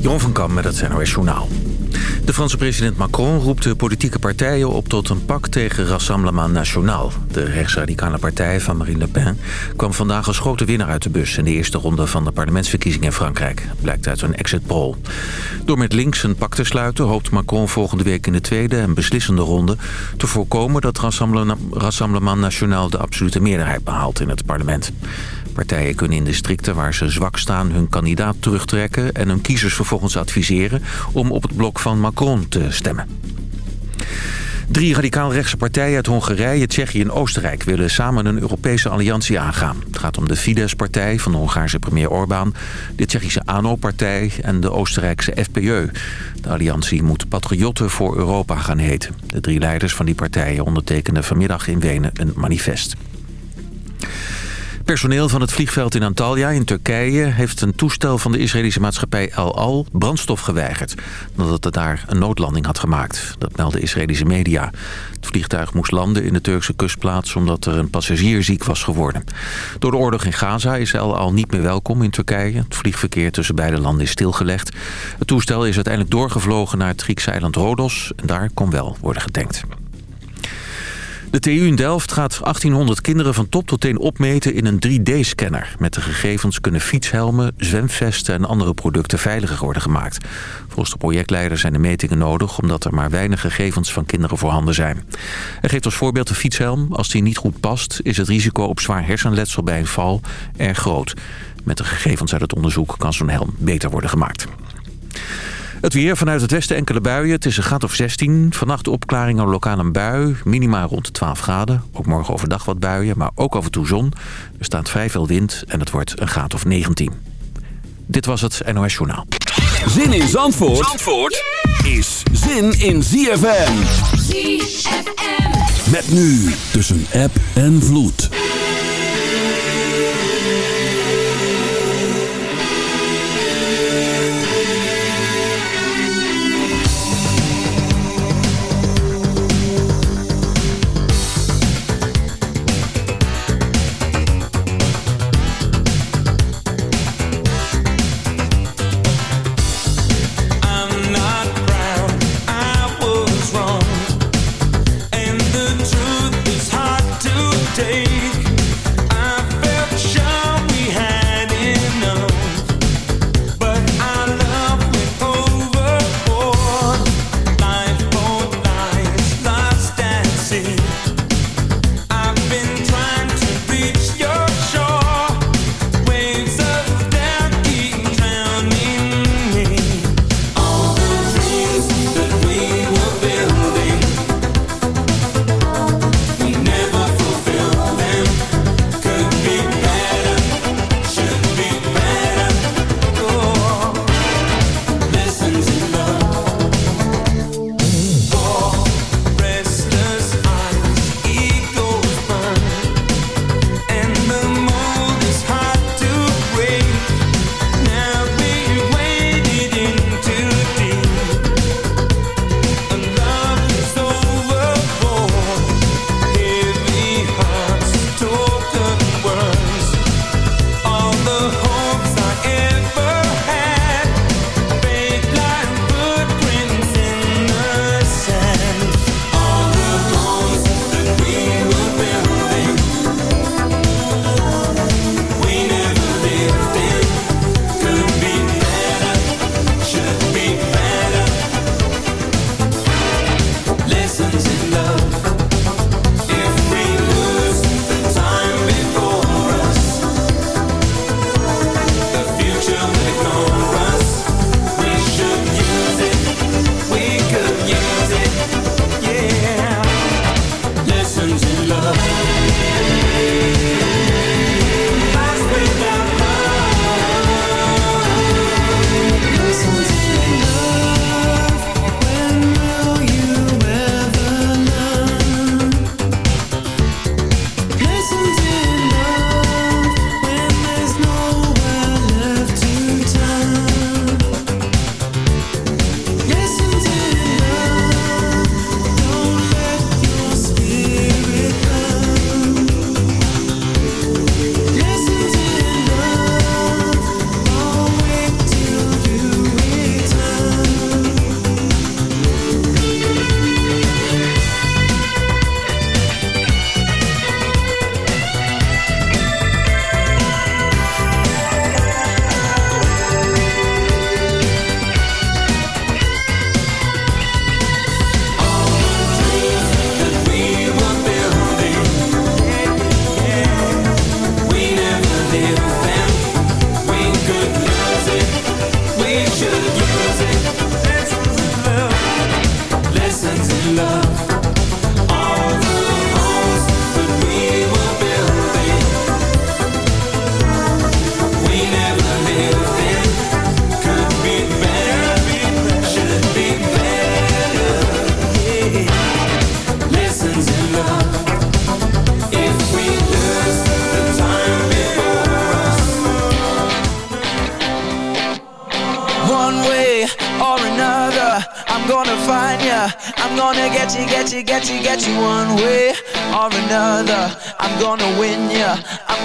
Jeroen van Kam met het NOS Journaal. De Franse president Macron roept de politieke partijen op tot een pak tegen Rassemblement National. De rechtsradicale partij van Marine Le Pen kwam vandaag als grote winnaar uit de bus... in de eerste ronde van de parlementsverkiezingen in Frankrijk. Blijkt uit een exit poll. Door met links een pak te sluiten hoopt Macron volgende week in de tweede en beslissende ronde... te voorkomen dat Rassemblement National de absolute meerderheid behaalt in het parlement. Partijen kunnen in districten waar ze zwak staan hun kandidaat terugtrekken... en hun kiezers vervolgens adviseren om op het blok van Macron te stemmen. Drie radicaal-rechtse partijen uit Hongarije, Tsjechië en Oostenrijk... willen samen een Europese alliantie aangaan. Het gaat om de Fidesz-partij van de Hongaarse premier Orbán... de Tsjechische ANO-partij en de Oostenrijkse FPÖ. De alliantie moet Patriotten voor Europa gaan heten. De drie leiders van die partijen ondertekenden vanmiddag in Wenen een manifest. Personeel van het vliegveld in Antalya in Turkije... heeft een toestel van de Israëlische maatschappij El Al brandstof geweigerd... nadat het daar een noodlanding had gemaakt. Dat meldde Israëlische media. Het vliegtuig moest landen in de Turkse kustplaats... omdat er een passagier ziek was geworden. Door de oorlog in Gaza is El Al niet meer welkom in Turkije. Het vliegverkeer tussen beide landen is stilgelegd. Het toestel is uiteindelijk doorgevlogen naar het Griekse eiland Rodos... en daar kon wel worden getankt. De TU in Delft gaat 1800 kinderen van top tot teen opmeten in een 3D-scanner. Met de gegevens kunnen fietshelmen, zwemvesten en andere producten veiliger worden gemaakt. Volgens de projectleider zijn de metingen nodig omdat er maar weinig gegevens van kinderen voorhanden zijn. Hij geeft als voorbeeld de fietshelm. Als die niet goed past is het risico op zwaar hersenletsel bij een val erg groot. Met de gegevens uit het onderzoek kan zo'n helm beter worden gemaakt. Het weer vanuit het westen enkele buien. Het is een graad of 16. Vannacht opklaringen lokaal een bui. Minima rond 12 graden. Ook morgen overdag wat buien, maar ook af en toe zon. Er staat vrij veel wind en het wordt een graad of 19. Dit was het NOS Journaal. Zin in Zandvoort, Zandvoort is zin in ZFM. ZFM. Met nu tussen app en vloed.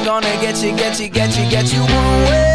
gonna get you, get you, get you, get you one way.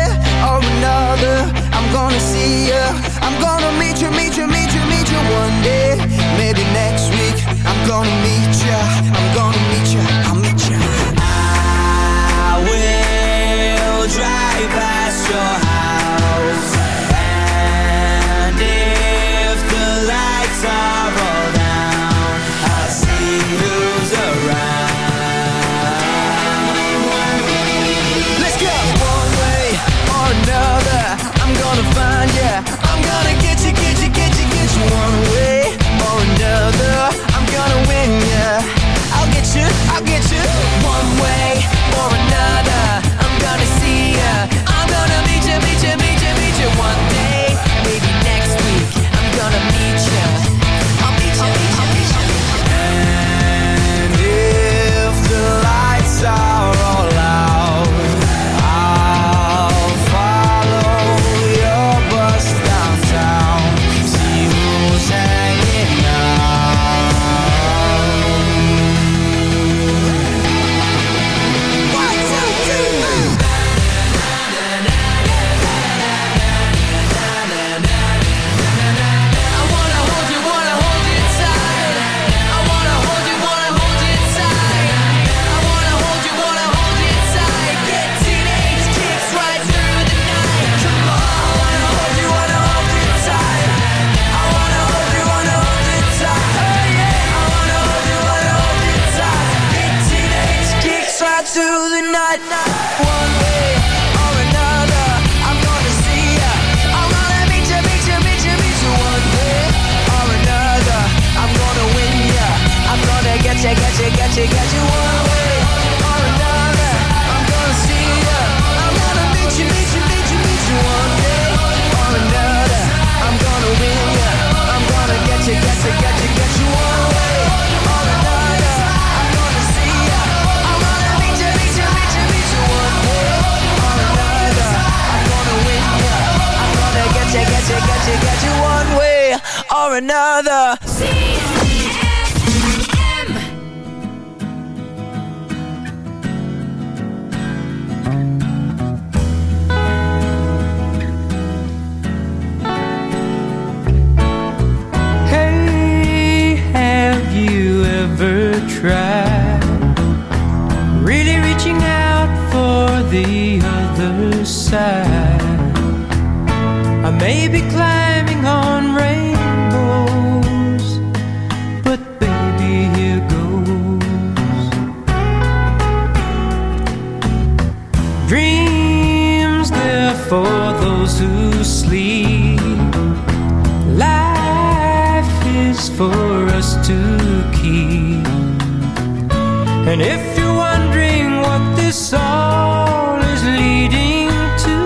And if you're wondering what this all is leading to,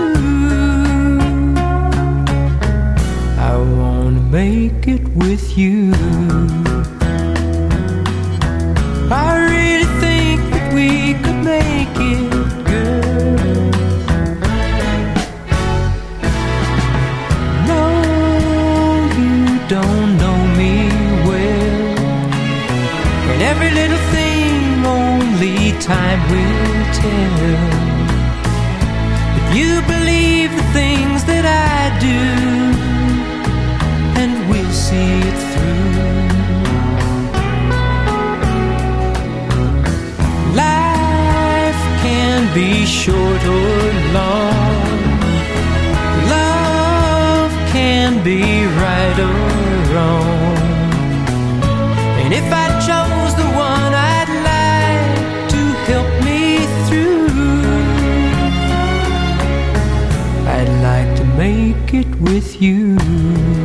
I wanna make it with you. I time will tell. But you believe the things that I do, and we'll see it through. Life can be short or long, love can be with you.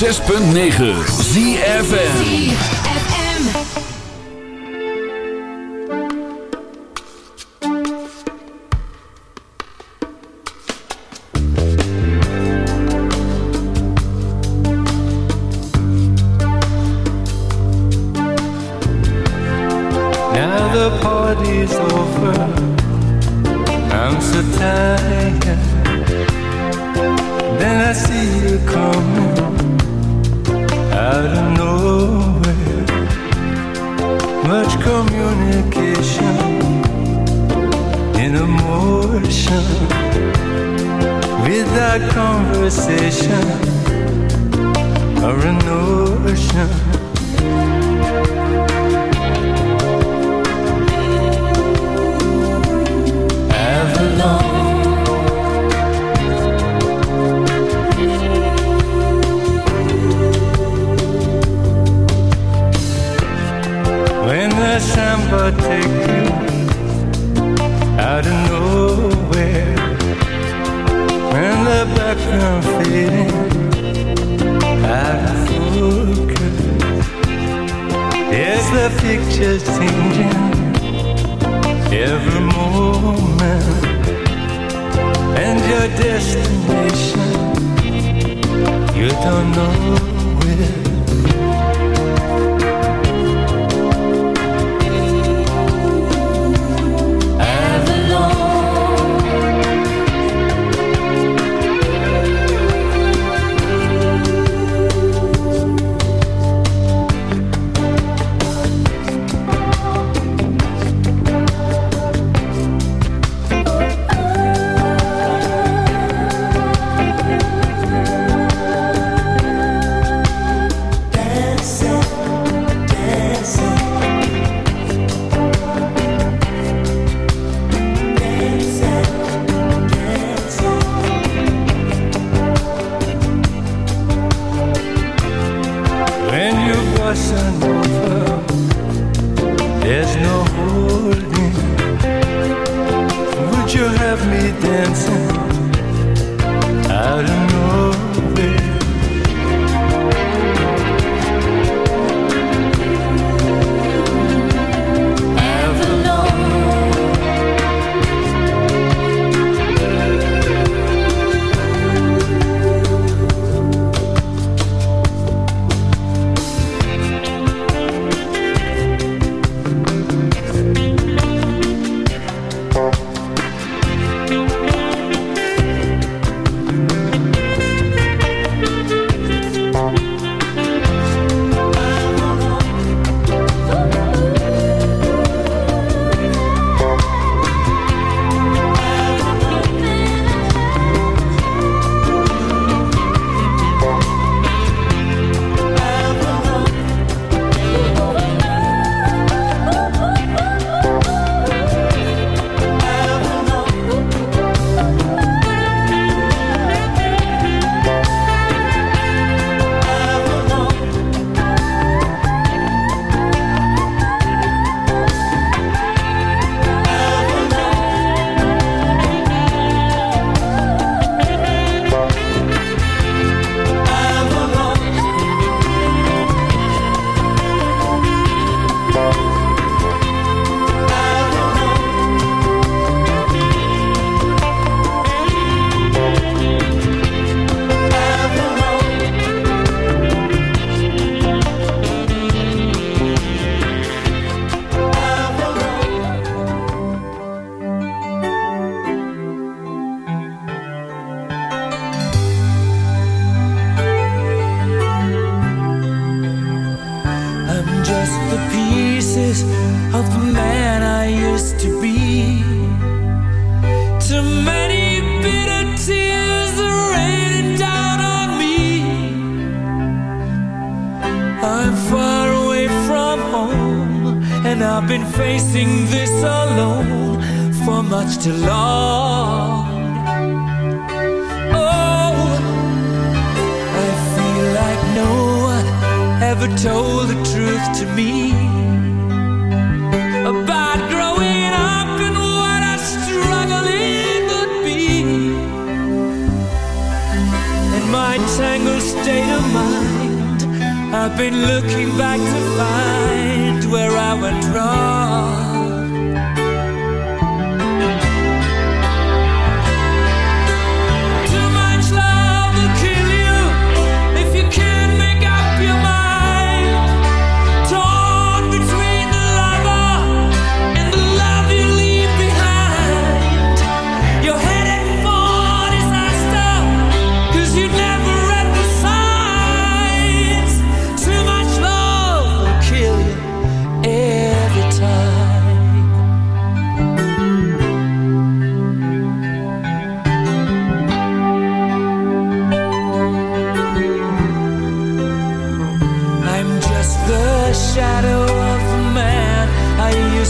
106.9 ZFN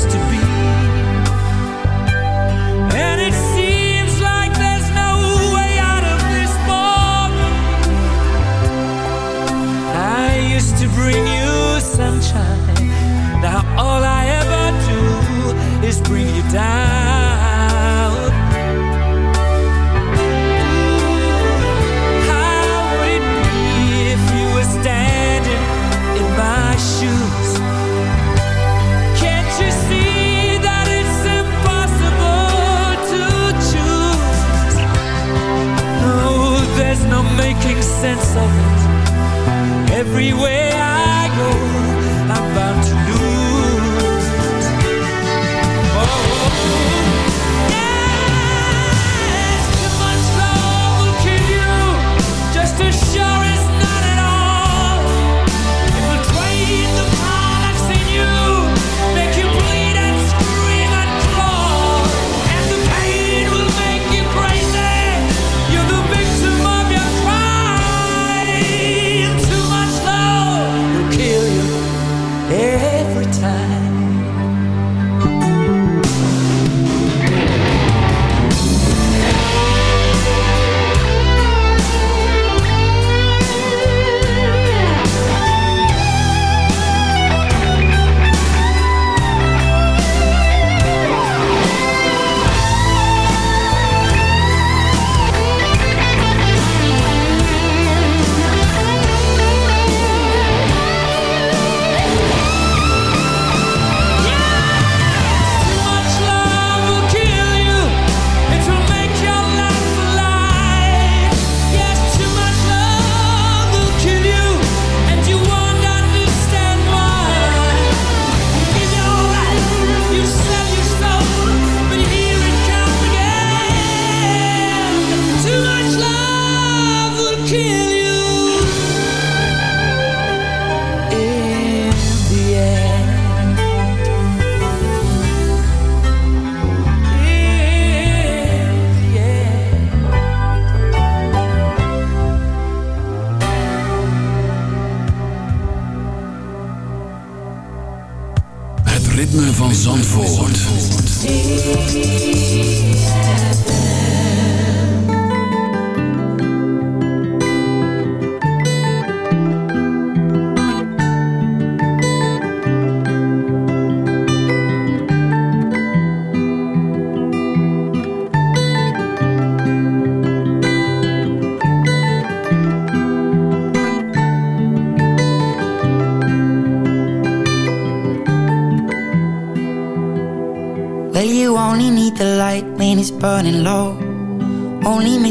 down.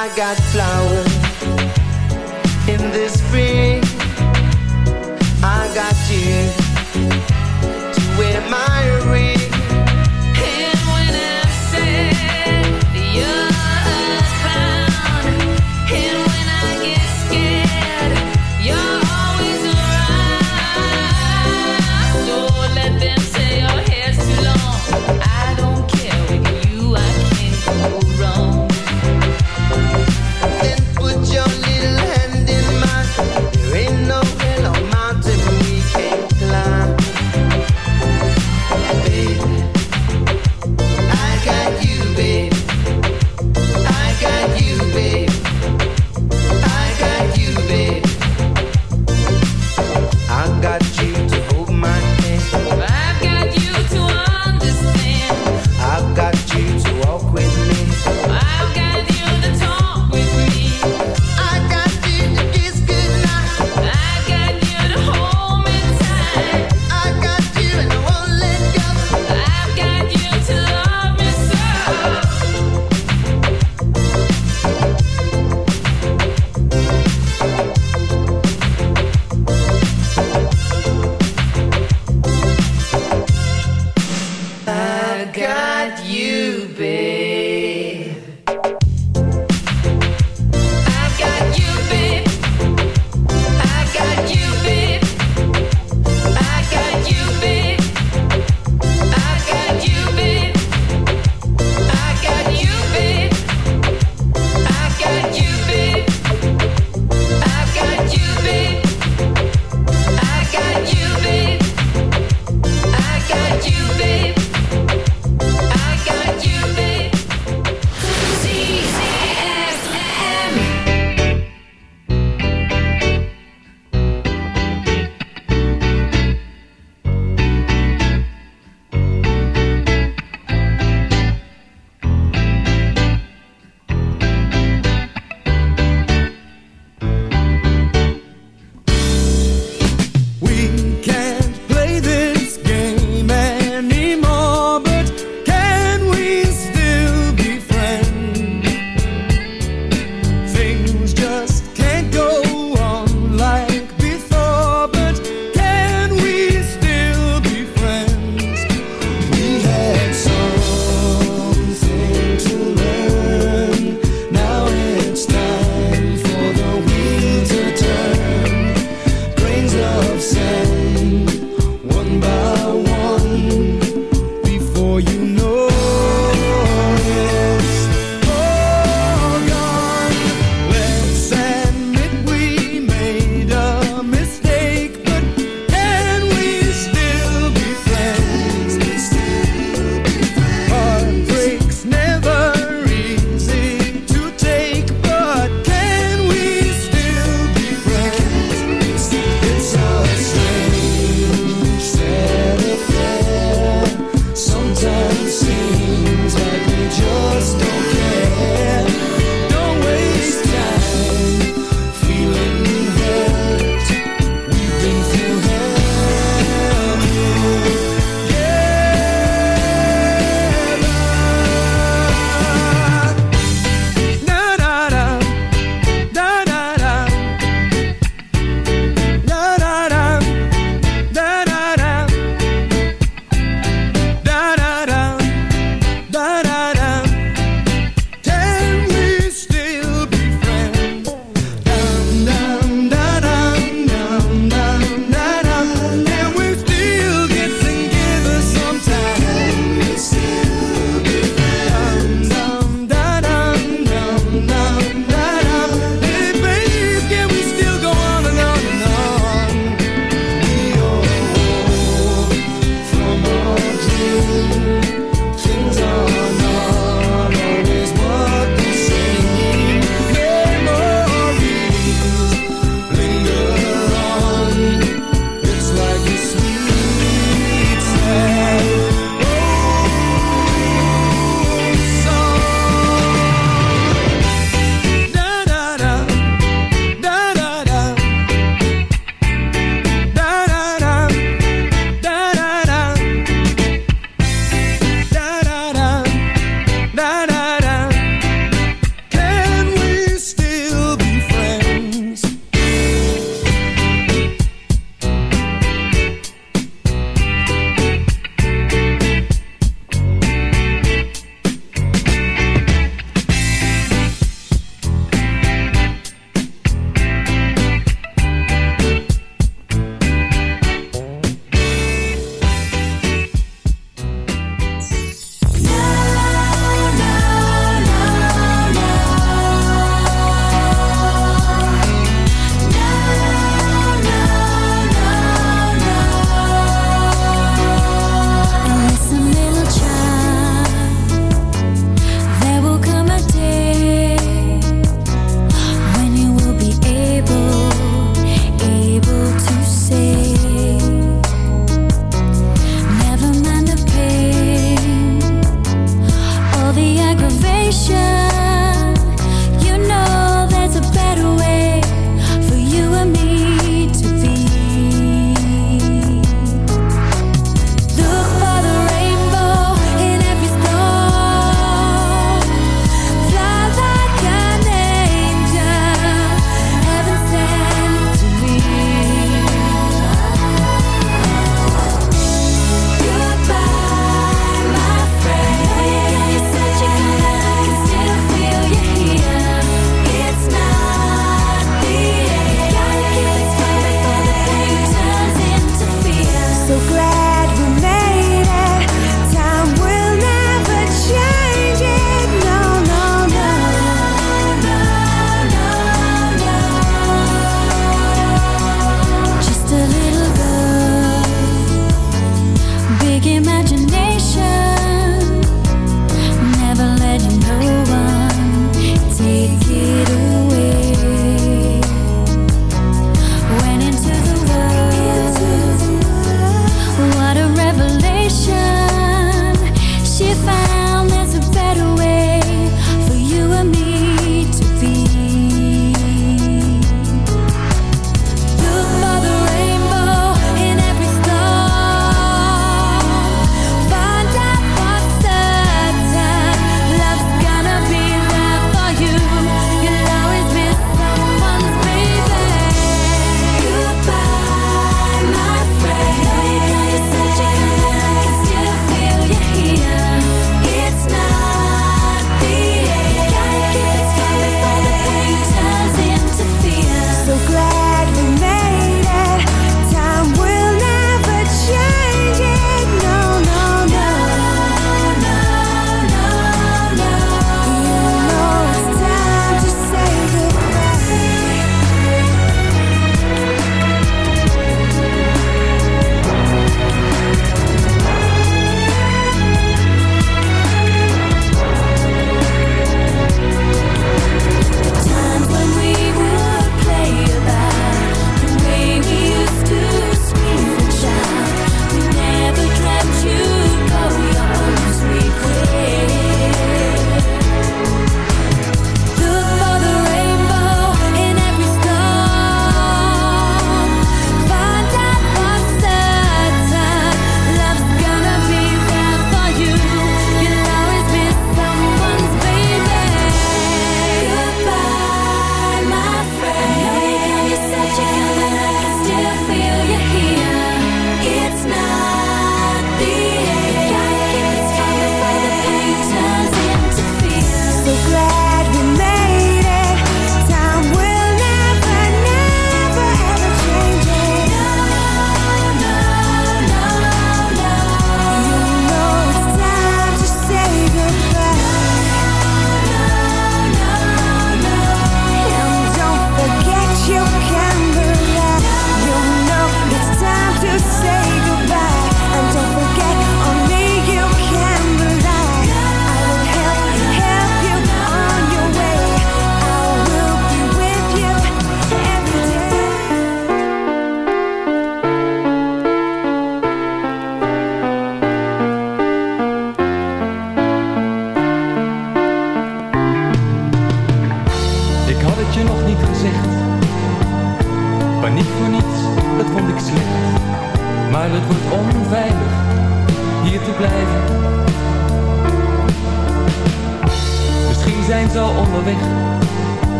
I got flowers.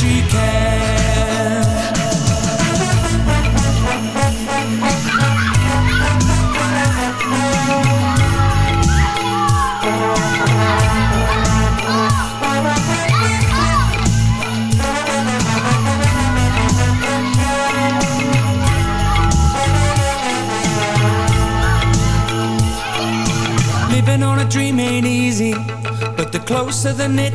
She can. Living on a dream ain't easy, but the closer the knit,